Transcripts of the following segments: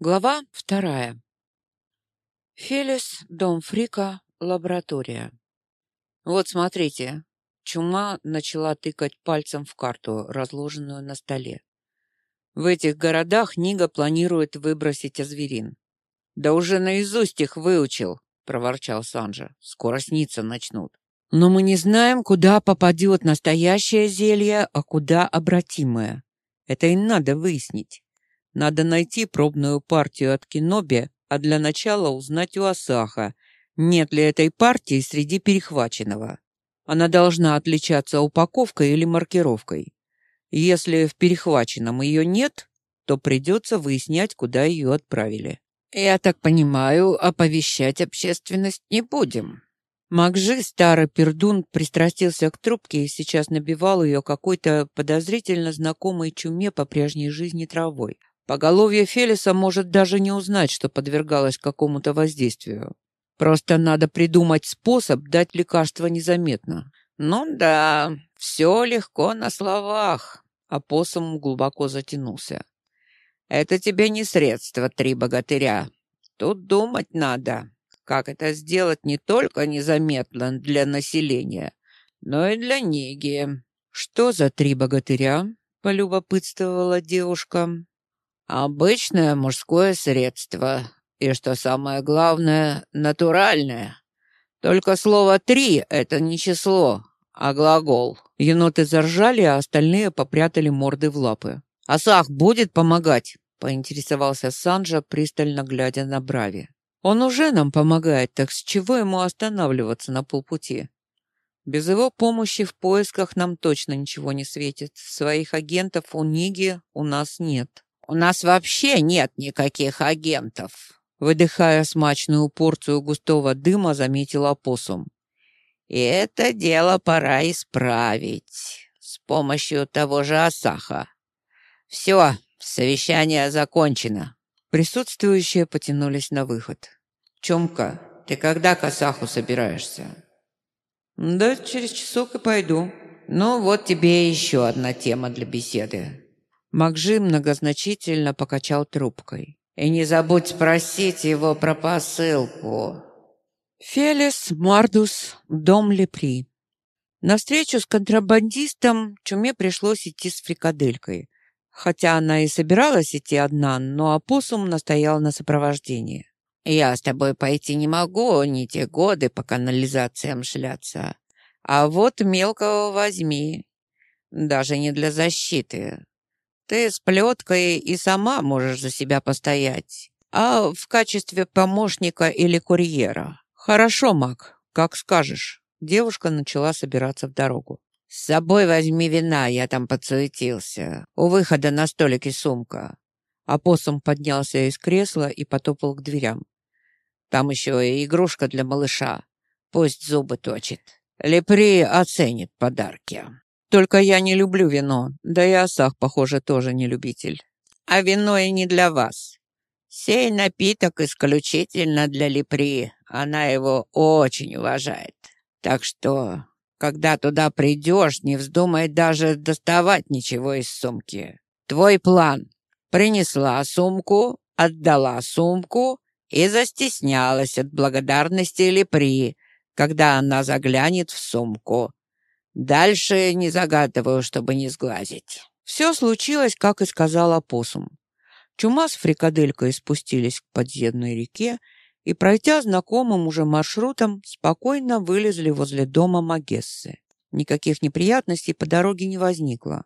Глава вторая. Фелис, дом Фрика, лаборатория. Вот смотрите, чума начала тыкать пальцем в карту, разложенную на столе. В этих городах Нига планирует выбросить озверин. Да уже наизусть их выучил, проворчал Санжа. Скоро сниться начнут. Но мы не знаем, куда попадет настоящее зелье, а куда обратимое. Это и надо выяснить. Надо найти пробную партию от Киноби, а для начала узнать у Асаха, нет ли этой партии среди перехваченного. Она должна отличаться упаковкой или маркировкой. Если в перехваченном ее нет, то придется выяснять, куда ее отправили. «Я так понимаю, оповещать общественность не будем». Макжи, старый пердун, пристрастился к трубке и сейчас набивал ее какой-то подозрительно знакомой чуме по прежней жизни травой. Поголовье Фелиса может даже не узнать, что подвергалось какому-то воздействию. Просто надо придумать способ дать лекарство незаметно. Ну да, все легко на словах. А посом глубоко затянулся. Это тебе не средство, три богатыря. Тут думать надо, как это сделать не только незаметно для населения, но и для Ниги. Что за три богатыря? полюбопытствовала девушка. Обычное мужское средство. И, что самое главное, натуральное. Только слово «три» — это не число, а глагол. Еноты заржали, а остальные попрятали морды в лапы. «Асах будет помогать?» — поинтересовался Санджа, пристально глядя на Брави. «Он уже нам помогает, так с чего ему останавливаться на полпути?» Без его помощи в поисках нам точно ничего не светит. Своих агентов у Ниги у нас нет. У нас вообще нет никаких агентов, выдыхая смачную порцию густого дыма, заметил опоссум. И это дело пора исправить с помощью того же Асаха. Все, совещание закончено. Присутствующие потянулись на выход. Чомка, ты когда к Асаху собираешься? Да через часок и пойду. Ну вот тебе еще одна тема для беседы. Макжи многозначительно покачал трубкой. «И не забудь спросить его про посылку». Фелис Мардус, дом Лепри. На встречу с контрабандистом Чуме пришлось идти с фрикаделькой. Хотя она и собиралась идти одна, но опоссум настоял на сопровождении. «Я с тобой пойти не могу, не те годы по канализациям шляться. А вот мелкого возьми. Даже не для защиты. Ты с плеткой и сама можешь за себя постоять, а в качестве помощника или курьера. Хорошо, Мак, как скажешь. Девушка начала собираться в дорогу. «С собой возьми вина, я там подсуетился. У выхода на столике сумка». Апоссум поднялся из кресла и потопал к дверям. «Там еще и игрушка для малыша. Пусть зубы точит. Лепри оценит подарки». Только я не люблю вино, да и Асах, похоже, тоже не любитель. А вино и не для вас. Сей напиток исключительно для Липри. Она его очень уважает. Так что, когда туда придешь, не вздумай даже доставать ничего из сумки. Твой план. Принесла сумку, отдала сумку и застеснялась от благодарности Липри, когда она заглянет в сумку. Дальше не загадываю, чтобы не сглазить. Все случилось, как и сказал опоссум. Чума с фрикаделькой спустились к подземной реке и, пройдя знакомым уже маршрутом, спокойно вылезли возле дома Магессы. Никаких неприятностей по дороге не возникло.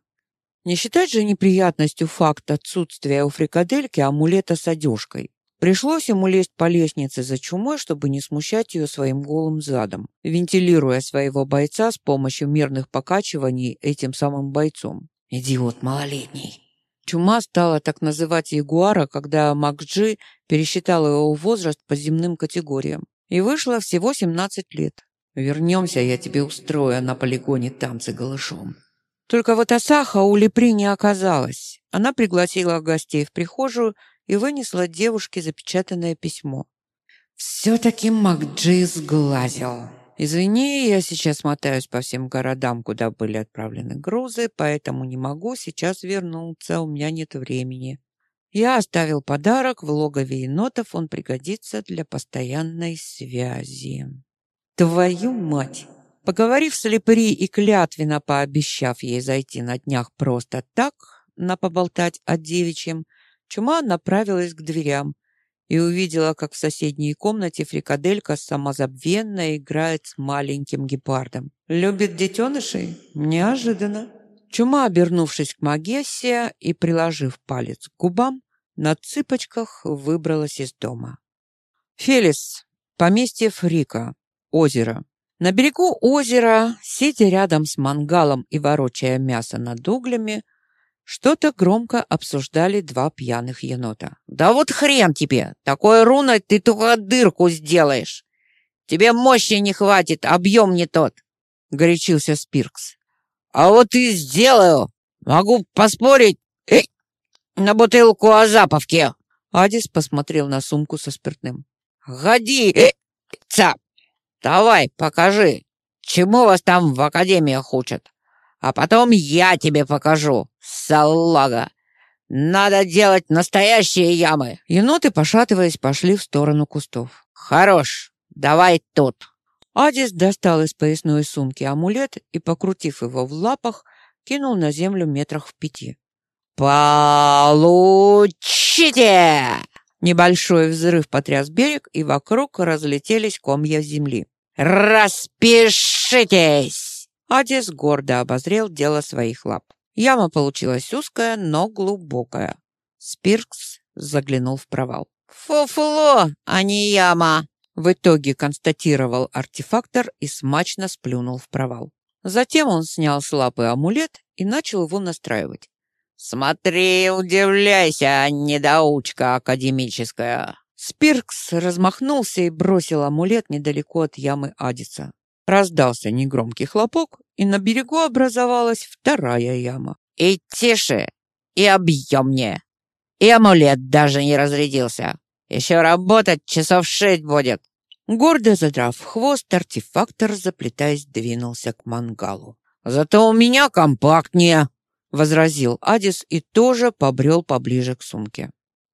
Не считать же неприятностью факт отсутствия у фрикадельки амулета с одежкой. Пришлось ему лезть по лестнице за чумой, чтобы не смущать ее своим голым задом, вентилируя своего бойца с помощью мерных покачиваний этим самым бойцом. «Идиот малолетний!» Чума стала так называть Ягуара, когда Макджи пересчитал его возраст по земным категориям. И вышло всего 17 лет. «Вернемся, я тебе устрою на полигоне танцы голышом». Только вот Асаха у Лепри не оказалось. Она пригласила гостей в прихожую и вынесла девушке запечатанное письмо. «Все-таки Макджи сглазил. Извини, я сейчас мотаюсь по всем городам, куда были отправлены грузы, поэтому не могу сейчас вернуться, у меня нет времени». Я оставил подарок в логове енотов, он пригодится для постоянной связи. Твою мать! Поговорив с Лепри и клятвенно пообещав ей зайти на днях просто так, на поболтать о девичьем, Чума направилась к дверям и увидела, как в соседней комнате фрикаделька самозабвенно играет с маленьким гепардом. «Любит детенышей? Неожиданно!» Чума, обернувшись к Магессе и приложив палец к губам, на цыпочках выбралась из дома. Фелис, поместье Фрика, озеро. На берегу озера, сидя рядом с мангалом и ворочая мясо над углями, что-то громко обсуждали два пьяных енота. «Да вот хрен тебе! Такой руной ты только дырку сделаешь! Тебе мощи не хватит, объем не тот!» — горячился Спиркс. А вот и сделаю. Могу поспорить Эй, на бутылку о запавке. Адис посмотрел на сумку со спиртным. Годи, ца. Давай, покажи, чему вас там в академиях учат. А потом я тебе покажу, салага. Надо делать настоящие ямы. Еноты, пошатываясь, пошли в сторону кустов. Хорош, давай тут. Адис достал из поясной сумки амулет и, покрутив его в лапах, кинул на землю метрах в пяти. «Получите!» Небольшой взрыв потряс берег, и вокруг разлетелись комья земли. «Распишитесь!» Адис гордо обозрел дело своих лап. Яма получилась узкая, но глубокая. Спиркс заглянул в провал. «Фуфло, а не яма!» В итоге констатировал артефактор и смачно сплюнул в провал. Затем он снял с лапы амулет и начал его настраивать. «Смотри, удивляйся, недоучка академическая!» Спиркс размахнулся и бросил амулет недалеко от ямы Адиса. Раздался негромкий хлопок, и на берегу образовалась вторая яма. «И тише, и объемнее, и амулет даже не разрядился. Еще работать часов шесть будет. Гордо задрав хвост, артефактор, заплетаясь, двинулся к мангалу. «Зато у меня компактнее», — возразил Адис и тоже побрел поближе к сумке.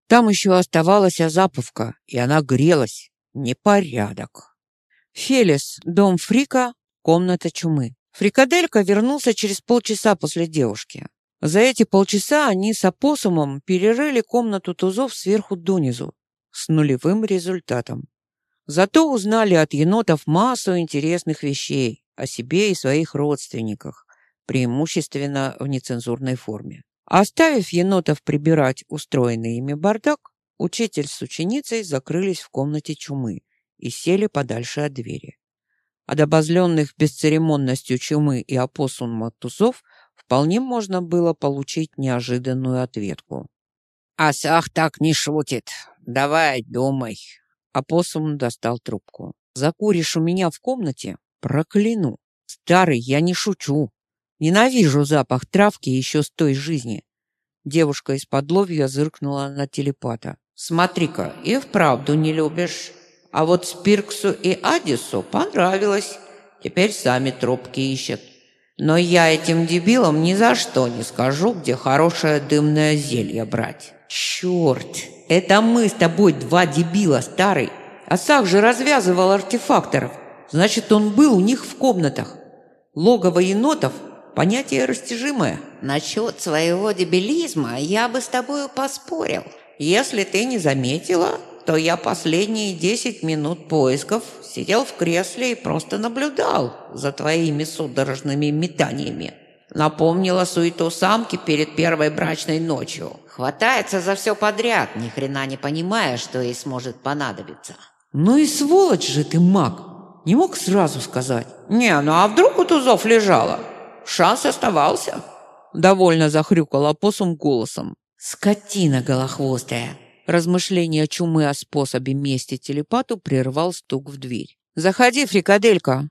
Там еще оставалась азаповка, и она грелась. Непорядок. Фелис, дом Фрика, комната чумы. Фрикаделька вернулся через полчаса после девушки. За эти полчаса они с опоссумом перерыли комнату тузов сверху донизу, с нулевым результатом. Зато узнали от енотов массу интересных вещей о себе и своих родственниках, преимущественно в нецензурной форме. Оставив енотов прибирать устроенный ими бардак, учитель с ученицей закрылись в комнате чумы и сели подальше от двери. От обозленных бесцеремонностью чумы и опоссума тузов вполне можно было получить неожиданную ответку. «Асах так не шутит. Давай, думай». Апоссум достал трубку. «Закуришь у меня в комнате? Прокляну. Старый, я не шучу. Ненавижу запах травки еще с той жизни». Девушка из-под ловья зыркнула на телепата. «Смотри-ка, и вправду не любишь. А вот Спирксу и Адису понравилось. Теперь сами трубки ищут. Но я этим дебилам ни за что не скажу, где хорошее дымное зелье брать». «Черт! Это мы с тобой два дебила, старый! Асах же развязывал артефакторов. Значит, он был у них в комнатах. Логово енотов – понятие растяжимое». «Насчет своего дебилизма я бы с тобою поспорил. Если ты не заметила, то я последние десять минут поисков сидел в кресле и просто наблюдал за твоими судорожными метаниями. Напомнила суету самки перед первой брачной ночью. Хватается за все подряд, ни хрена не понимая, что ей сможет понадобиться. Ну и сволочь же ты, маг. Не мог сразу сказать. Не, ну а вдруг у тузов лежала? Шанс оставался. Довольно захрюкал опоссум голосом. Скотина голохвостая. Размышление чумы о способе мести телепату прервал стук в дверь. «Заходи, фрикаделька!»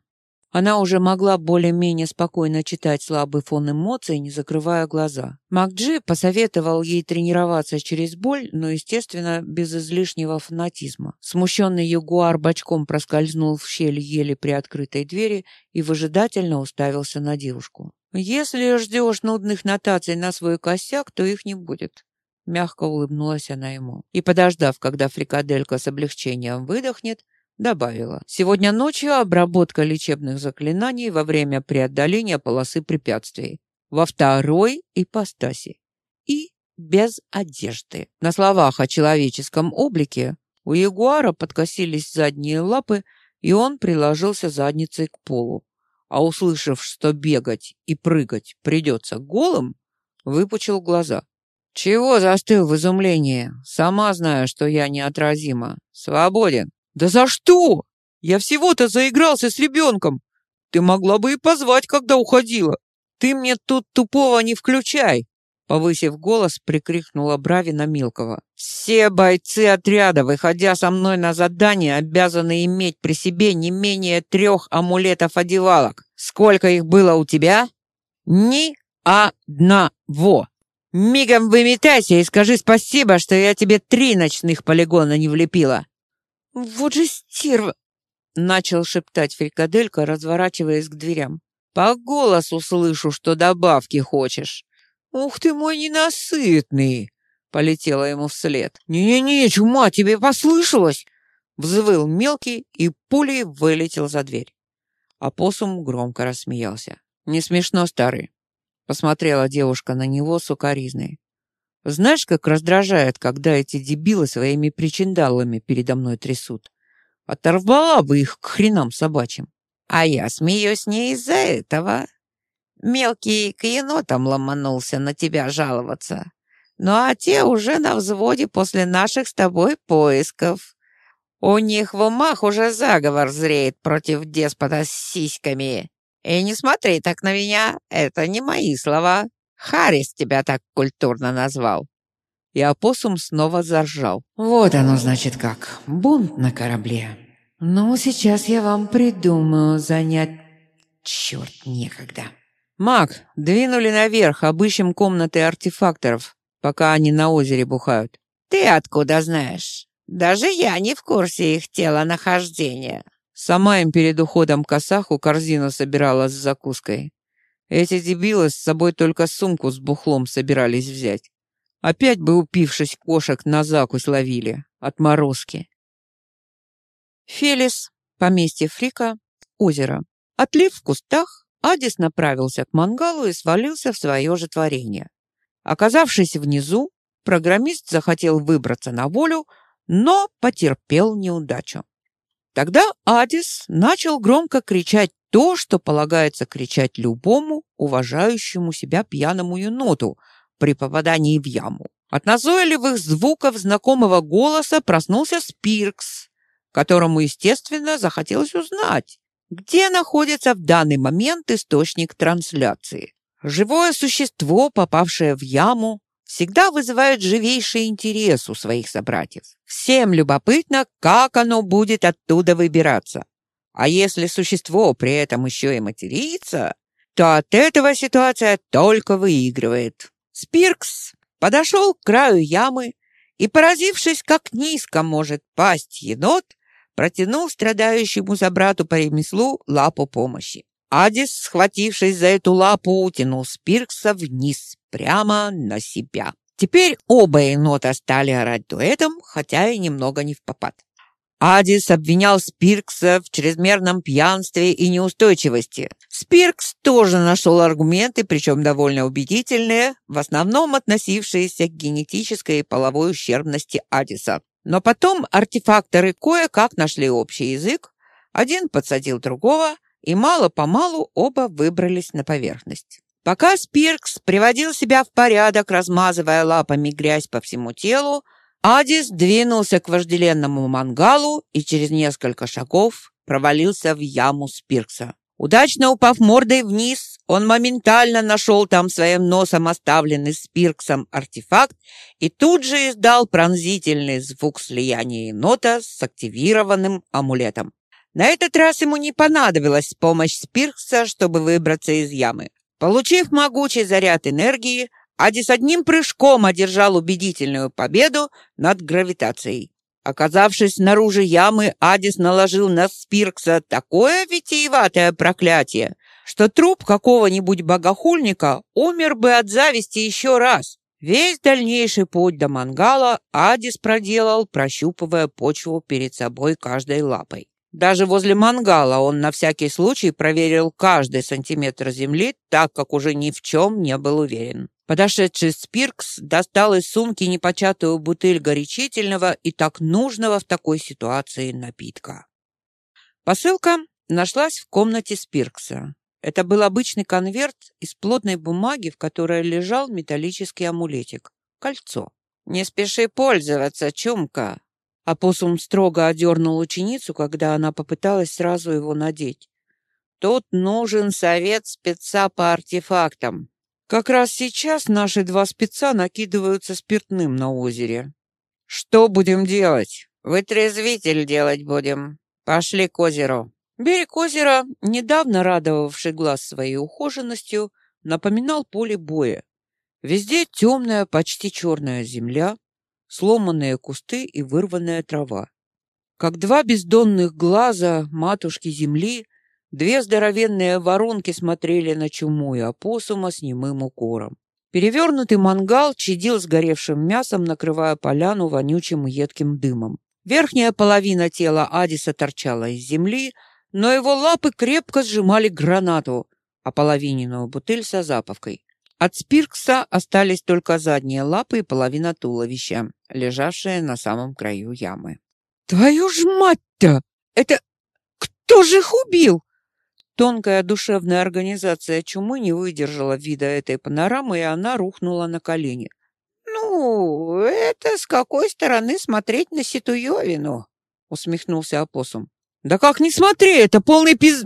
Она уже могла более-менее спокойно читать слабый фон эмоций, не закрывая глаза. Макджи посоветовал ей тренироваться через боль, но, естественно, без излишнего фанатизма. Смущенный ягуар бочком проскользнул в щель еле приоткрытой двери и выжидательно уставился на девушку. «Если ждешь нудных нотаций на свой косяк, то их не будет. Мягко улыбнулась она ему. И, подождав, когда фрикаделька с облегчением выдохнет, добавила. Сегодня ночью обработка лечебных заклинаний во время преодоления полосы препятствий. Во второй ипостаси. И без одежды. На словах о человеческом облике у ягуара подкосились задние лапы, и он приложился задницей к полу. А услышав, что бегать и прыгать придется голым, выпучил глаза. «Чего застыл в изумлении? Сама знаю, что я неотразима. Свободен». «Да за что? Я всего-то заигрался с ребенком. Ты могла бы и позвать, когда уходила. Ты мне тут тупого не включай!» Повысив голос, прикрикнула Брави на Милкова. «Все бойцы отряда, выходя со мной на задание, обязаны иметь при себе не менее трех амулетов-одевалок. Сколько их было у тебя?» «Ни одного!» «Мигом выметайся и скажи спасибо, что я тебе три ночных полигона не влепила!» «Вот же стерва!» — начал шептать фрикаделька, разворачиваясь к дверям. «По голосу слышу, что добавки хочешь». «Ух ты мой ненасытный!» — полетела ему вслед. «Не-не-не, чума, тебе послышалось!» Взвыл мелкий и пулей вылетел за дверь. А посум громко рассмеялся. «Не смешно, старый!» — посмотрела девушка на него сукоризной. Знаешь, как раздражает, когда эти дебилы своими причиндалами передо мной трясут? Оторвала бы их к хренам собачьим. А я смеюсь не из-за этого. Мелкий к енотам ломанулся на тебя жаловаться. Ну а те уже на взводе после наших с тобой поисков. У них в умах уже заговор зреет против деспота с сиськами. И не смотри так на меня, это не мои слова. Харрис тебя так культурно назвал». И опоссум снова заржал. «Вот оно, значит, как. Бунт на корабле. Ну, сейчас я вам придумаю занять... Черт, некогда». «Маг, двинули наверх, обыщем комнаты артефакторов, пока они на озере бухают». «Ты откуда знаешь? Даже я не в курсе их телонахождения». Сама им перед уходом к Асаху корзину собирала с закуской. Эти дебилы с собой только сумку с бухлом собирались взять. Опять бы, упившись кошек, на закусь ловили. Отморозки. Фелис, поместье Фрика, озеро. Отлив в кустах, Адис направился к мангалу и свалился в свое же творение. Оказавшись внизу, программист захотел выбраться на волю, но потерпел неудачу. Тогда Адис начал громко кричать то, что полагается кричать любому уважающему себя пьяному еноту при попадании в яму. От назойливых звуков знакомого голоса проснулся Спиркс, которому, естественно, захотелось узнать, где находится в данный момент источник трансляции. Живое существо, попавшее в яму, всегда вызывает живейший интерес у своих собратьев. Всем любопытно, как оно будет оттуда выбираться. А если существо при этом еще и матерится, то от этого ситуация только выигрывает. Спиркс подошел к краю ямы и, поразившись, как низко может пасть енот, протянул страдающему забрату по ремеслу лапу помощи. Адис, схватившись за эту лапу, утянул Спиркса вниз, прямо на себя. Теперь оба енота стали орать дуэтом, хотя и немного не в попад. Адис обвинял Спиркса в чрезмерном пьянстве и неустойчивости. Спиркс тоже нашел аргументы, причем довольно убедительные, в основном относившиеся к генетической и половой ущербности Адиса. Но потом артефакторы кое-как нашли общий язык, один подсадил другого, и мало-помалу оба выбрались на поверхность. Пока Спиркс приводил себя в порядок, размазывая лапами грязь по всему телу, Адис двинулся к вожделенному мангалу и через несколько шагов провалился в яму Спиркса. Удачно упав мордой вниз, он моментально нашел там своим носом оставленный Спирксом артефакт и тут же издал пронзительный звук слияния енота с активированным амулетом. На этот раз ему не понадобилась помощь Спиркса, чтобы выбраться из ямы. Получив могучий заряд энергии, Адис одним прыжком одержал убедительную победу над гравитацией. Оказавшись снаружи ямы, Адис наложил на Спиркса такое витиеватое проклятие, что труп какого-нибудь богохульника умер бы от зависти еще раз. Весь дальнейший путь до мангала Адис проделал, прощупывая почву перед собой каждой лапой. Даже возле мангала он на всякий случай проверил каждый сантиметр земли, так как уже ни в чем не был уверен. Подошедший Спиркс достал из сумки непочатую бутыль горячительного и так нужного в такой ситуации напитка. Посылка нашлась в комнате Спиркса. Это был обычный конверт из плотной бумаги, в которой лежал металлический амулетик — кольцо. «Не спеши пользоваться, чумка!» Апоссум строго одернул ученицу, когда она попыталась сразу его надеть. «Тут нужен совет спеца по артефактам. Как раз сейчас наши два спеца накидываются спиртным на озере. Что будем делать? Вытрезвитель делать будем. Пошли к озеру». Берег озера, недавно радовавший глаз своей ухоженностью, напоминал поле боя. Везде темная, почти черная земля, сломанные кусты и вырванная трава. Как два бездонных глаза матушки земли, две здоровенные воронки смотрели на чуму и опоссума с немым укором. Перевернутый мангал чадил сгоревшим мясом, накрывая поляну вонючим и едким дымом. Верхняя половина тела Адиса торчала из земли, но его лапы крепко сжимали гранату, а половиненную бутыль со запавкой. От Спиркса остались только задние лапы и половина туловища, лежавшая на самом краю ямы. «Твою ж мать-то! Это кто же их убил?» Тонкая душевная организация чумы не выдержала вида этой панорамы, и она рухнула на колени. «Ну, это с какой стороны смотреть на Ситуевину?» — усмехнулся опоссум. «Да как не смотри, это полный пиз...»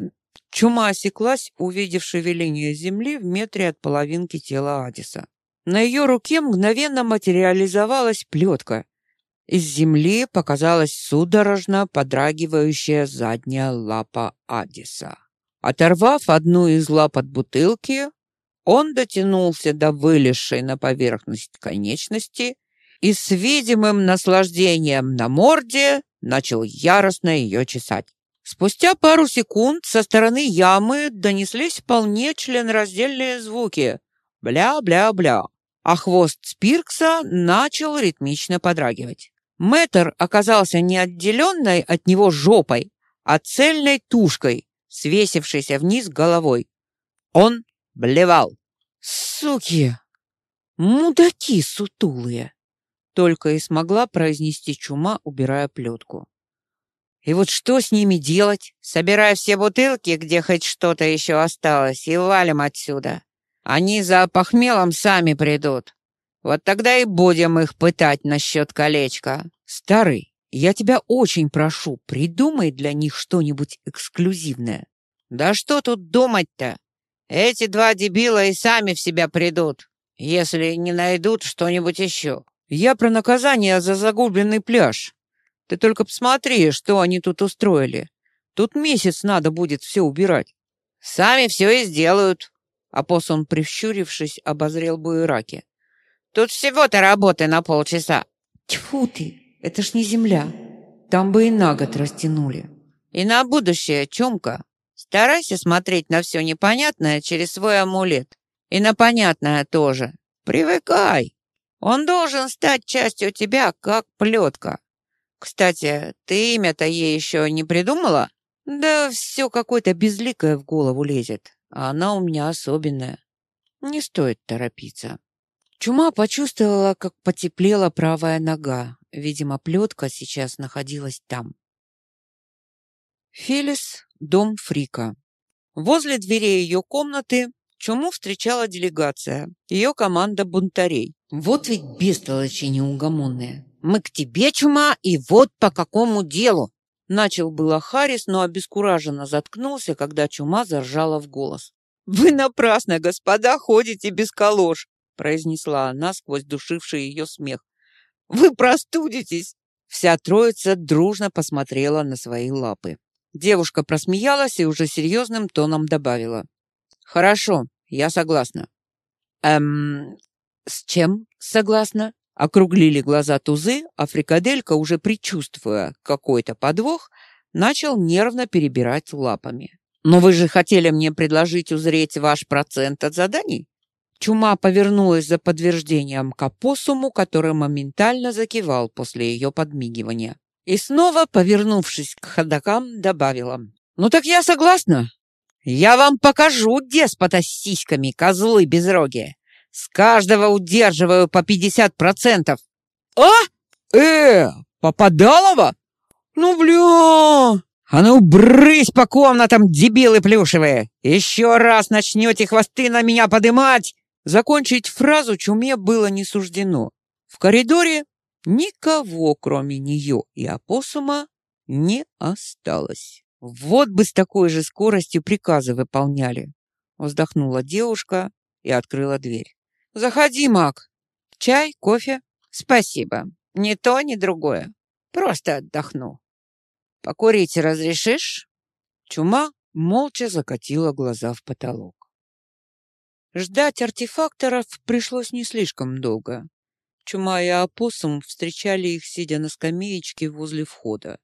Чума осеклась, увидев шевеление земли в метре от половинки тела Адиса. На ее руке мгновенно материализовалась плетка. Из земли показалась судорожно подрагивающая задняя лапа Адиса. Оторвав одну из лап от бутылки, он дотянулся до вылезшей на поверхность конечности и с видимым наслаждением на морде начал яростно ее чесать. Спустя пару секунд со стороны ямы донеслись вполне членораздельные звуки. Бля-бля-бля. А хвост Спиркса начал ритмично подрагивать. Мэтр оказался не отделенной от него жопой, а цельной тушкой, свесившейся вниз головой. Он блевал. «Суки! Мудаки сутулые!» Только и смогла произнести чума, убирая плетку. И вот что с ними делать? Собирай все бутылки, где хоть что-то еще осталось, и валим отсюда. Они за похмелом сами придут. Вот тогда и будем их пытать насчет колечка. Старый, я тебя очень прошу, придумай для них что-нибудь эксклюзивное. Да что тут думать-то? Эти два дебила и сами в себя придут, если не найдут что-нибудь еще. Я про наказание за загубленный пляж. Ты только посмотри, что они тут устроили. Тут месяц надо будет все убирать. Сами все и сделают. Апоссум, прищурившись, обозрел буераки. Тут всего-то работы на полчаса. Тьфу ты, это ж не земля. Там бы и на год растянули. И на будущее, Чумка, старайся смотреть на все непонятное через свой амулет. И на понятное тоже. Привыкай. Он должен стать частью тебя, как плетка. Кстати, ты имя-то ей еще не придумала? Да все какое-то безликое в голову лезет, а она у меня особенная. Не стоит торопиться. Чума почувствовала, как потеплела правая нога. Видимо, плетка сейчас находилась там. Фелис, дом Фрика. Возле дверей ее комнаты Чуму встречала делегация, ее команда бунтарей. Вот ведь бестолочи неугомонные. «Мы к тебе, чума, и вот по какому делу!» Начал было Харрис, но обескураженно заткнулся, когда чума заржала в голос. «Вы напрасно, господа, ходите без колош!» произнесла она сквозь душивший ее смех. «Вы простудитесь!» Вся троица дружно посмотрела на свои лапы. Девушка просмеялась и уже серьезным тоном добавила. «Хорошо, я согласна». «Эм, с чем согласна?» Округлили глаза тузы, а фрикаделька, уже предчувствуя какой-то подвох, начал нервно перебирать лапами. «Но вы же хотели мне предложить узреть ваш процент от заданий?» Чума повернулась за подтверждением к опоссуму, который моментально закивал после ее подмигивания. И снова, повернувшись к ходокам, добавила. «Ну так я согласна. Я вам покажу деспота с сиськами, козлы безрогие. С каждого удерживаю по пятьдесят процентов». «А? Э, Попадалова? Ну, бля!» «А ну, брысь по комнатам, дебилы плюшевые! Еще раз начнете хвосты на меня подымать!» Закончить фразу чуме было не суждено. В коридоре никого, кроме нее и опоссума, не осталось. Вот бы с такой же скоростью приказы выполняли. Вздохнула девушка и открыла дверь. Заходи, Мак. Чай, кофе? Спасибо. Ни то, ни другое. Просто отдохну. Покурить разрешишь? Чума молча закатила глаза в потолок. Ждать артефакторов пришлось не слишком долго. Чума и опоссум встречали их, сидя на скамеечке возле входа.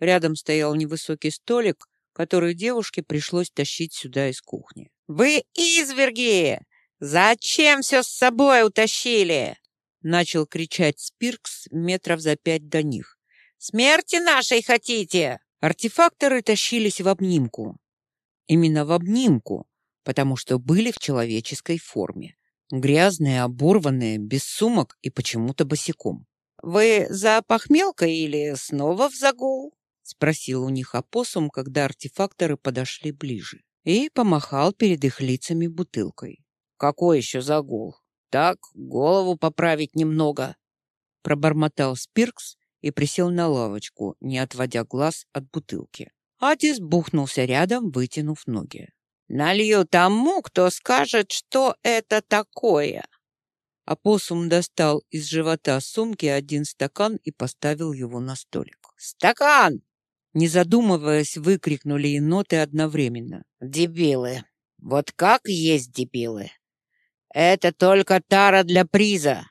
Рядом стоял невысокий столик, который девушке пришлось тащить сюда из кухни. «Вы изверги! Зачем все с собой утащили?» Начал кричать Спиркс метров за пять до них. «Смерти нашей хотите?» Артефакторы тащились в обнимку. Именно в обнимку, потому что были в человеческой форме. Грязные, оборванные, без сумок и почему-то босиком. «Вы за похмелкой или снова в загул?» — спросил у них опоссум, когда артефакторы подошли ближе. И помахал перед их лицами бутылкой. «Какой еще загул? Так, голову поправить немного!» Пробормотал Спиркс и присел на лавочку, не отводя глаз от бутылки. Адис бухнулся рядом, вытянув ноги. Налью тому, кто скажет, что это такое. Апоссум достал из живота сумки один стакан и поставил его на столик. «Стакан!» Не задумываясь, выкрикнули еноты одновременно. «Дебилы! Вот как есть дебилы! Это только тара для приза,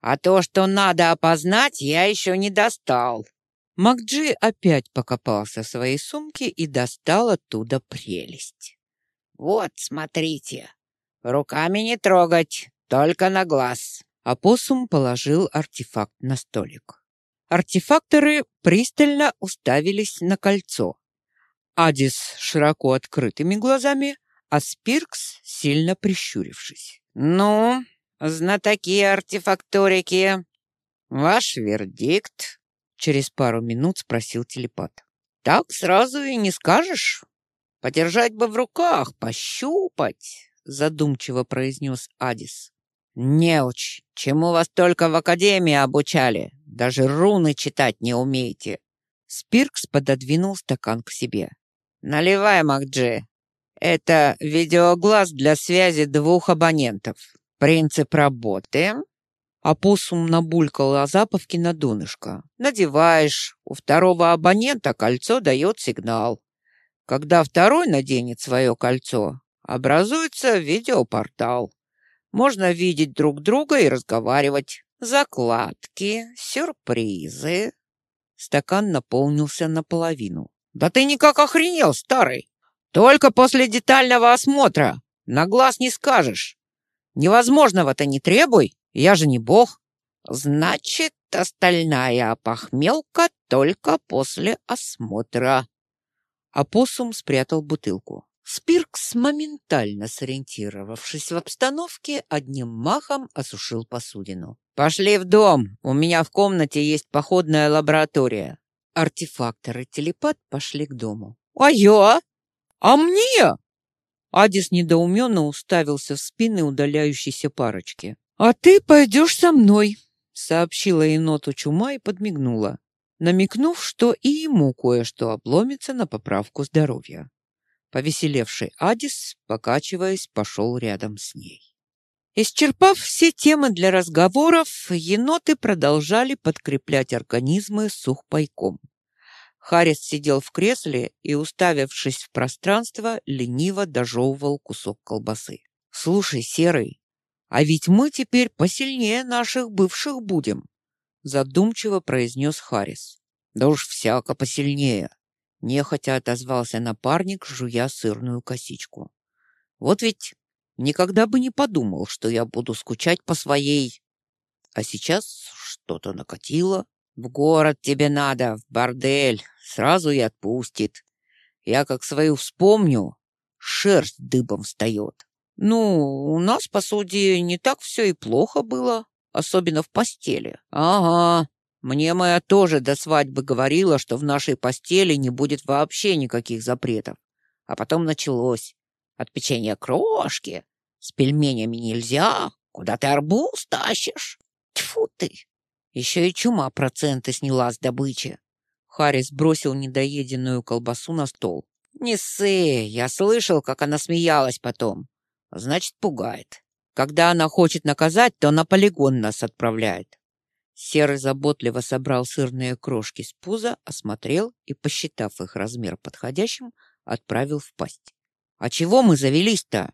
а то, что надо опознать, я еще не достал!» Макджи опять покопался в своей сумке и достал оттуда прелесть. «Вот, смотрите, руками не трогать, только на глаз». Апоссум положил артефакт на столик. Артефакторы пристально уставились на кольцо. Адис широко открытыми глазами, а Спиркс сильно прищурившись. «Ну, знатоки артефакторики, ваш вердикт?» Через пару минут спросил телепат. «Так сразу и не скажешь?» Подержать бы в руках, пощупать, задумчиво произнес Адис. Неуч, чему вас только в академии обучали? Даже руны читать не умеете. Спиркс пододвинул стакан к себе. Наливай, Макджи. Это видеоглаз для связи двух абонентов. Принцип работы. Апоссум набулькал Азаповки на донышко. Надеваешь. У второго абонента кольцо дает сигнал. Когда второй наденет свое кольцо, образуется видеопортал. Можно видеть друг друга и разговаривать. Закладки, сюрпризы. Стакан наполнился наполовину. Да ты никак охренел, старый. Только после детального осмотра. На глаз не скажешь. Невозможного-то не требуй, я же не бог. Значит, остальная похмелка только после осмотра. Апоссум спрятал бутылку. Спиркс, моментально сориентировавшись в обстановке, одним махом осушил посудину. «Пошли в дом! У меня в комнате есть походная лаборатория!» Артефактор и телепат пошли к дому. «А я? А мне?» Адис недоуменно уставился в спины удаляющейся парочки. «А ты пойдешь со мной!» сообщила еноту чума и подмигнула намекнув, что и ему кое-что обломится на поправку здоровья. Повеселевший Адис, покачиваясь, пошел рядом с ней. Исчерпав все темы для разговоров, еноты продолжали подкреплять организмы сухпайком. Харрис сидел в кресле и, уставившись в пространство, лениво дожевывал кусок колбасы. «Слушай, Серый, а ведь мы теперь посильнее наших бывших будем задумчиво произнес Харрис. Да уж всяко посильнее, нехотя отозвался напарник, жуя сырную косичку. Вот ведь Никогда бы не подумал, что я буду скучать по своей. А сейчас что-то накатило. В город тебе надо, в бордель. Сразу и отпустит. Я как свою вспомню, шерсть дыбом встает. Ну, у нас, по сути, не так все и плохо было, особенно в постели. Ага, мне моя тоже до свадьбы говорила, что в нашей постели не будет вообще никаких запретов. А потом началось. От печенья крошки. С пельменями нельзя. Куда ты арбуз тащишь? Тьфу ты. Еще и чума проценты сняла с добычи. Харрис бросил недоеденную колбасу на стол. «Не ссы, я слышал, как она смеялась потом. Значит, пугает. Когда она хочет наказать, то на полигон нас отправляет». Серый заботливо собрал сырные крошки с пуза, осмотрел и, посчитав их размер подходящим, отправил в пасть. «А чего мы завелись-то?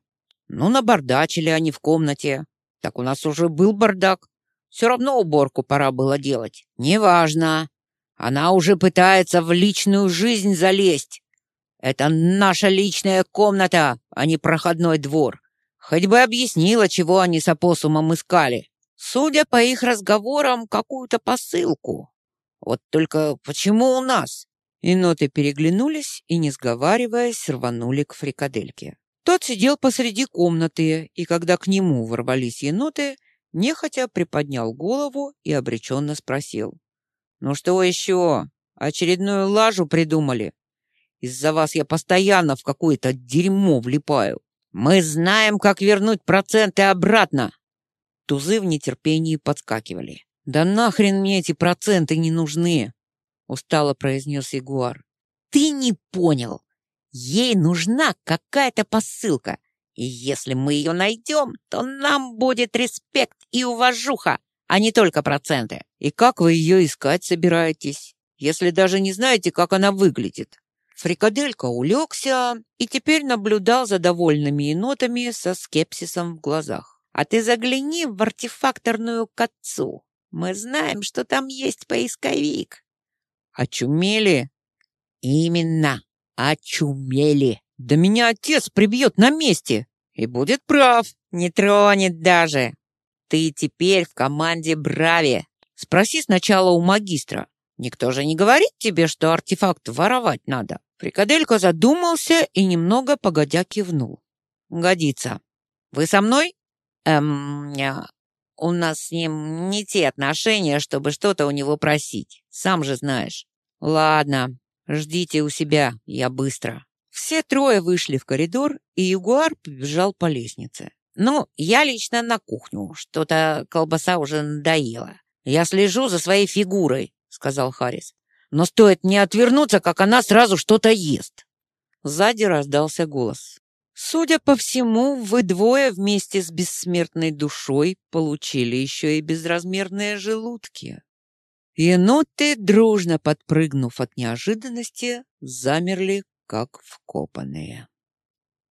Ну, набардачили они в комнате. Так у нас уже был бардак. Все равно уборку пора было делать. Неважно. Она уже пытается в личную жизнь залезть. Это наша личная комната, а не проходной двор. Хоть бы объяснила, чего они с опоссумом искали. Судя по их разговорам, какую-то посылку. Вот только почему у нас? Еноты переглянулись и, не сговариваясь, рванули к фрикадельке. Тот сидел посреди комнаты, и когда к нему ворвались еноты, нехотя приподнял голову и обреченно спросил. «Ну что еще? Очередную лажу придумали? Из-за вас я постоянно в какое-то дерьмо влипаю. Мы знаем, как вернуть проценты обратно!» Тузы в нетерпении подскакивали. «Да нахрен мне эти проценты не нужны!» Устало произнес Ягуар. «Ты не понял! Ей нужна какая-то посылка, и если мы ее найдем, то нам будет респект и уважуха!» а не только проценты. И как вы ее искать собираетесь, если даже не знаете, как она выглядит? Фрикаделька улегся и теперь наблюдал за довольными енотами со скепсисом в глазах. «А ты загляни в артефакторную к отцу. Мы знаем, что там есть поисковик». «Очумели?» «Именно, очумели. Да меня отец прибьет на месте и будет прав. Не тронет даже. Ты теперь в команде Брави. Спроси сначала у магистра. Никто же не говорит тебе, что артефакт воровать надо. Фрикаделька задумался и немного погодя кивнул. Годится. Вы со мной? Эм, у нас с ним не те отношения, чтобы что-то у него просить. Сам же знаешь. Ладно, ждите у себя, я быстро. Все трое вышли в коридор, и Ягуар побежал по лестнице. «Ну, я лично на кухню. Что-то колбаса уже надоела. Я слежу за своей фигурой», — сказал Харрис. «Но стоит не отвернуться, как она сразу что-то ест». Сзади раздался голос. «Судя по всему, вы двое вместе с бессмертной душой получили еще и безразмерные желудки». Еноты, дружно подпрыгнув от неожиданности, замерли, как вкопанные.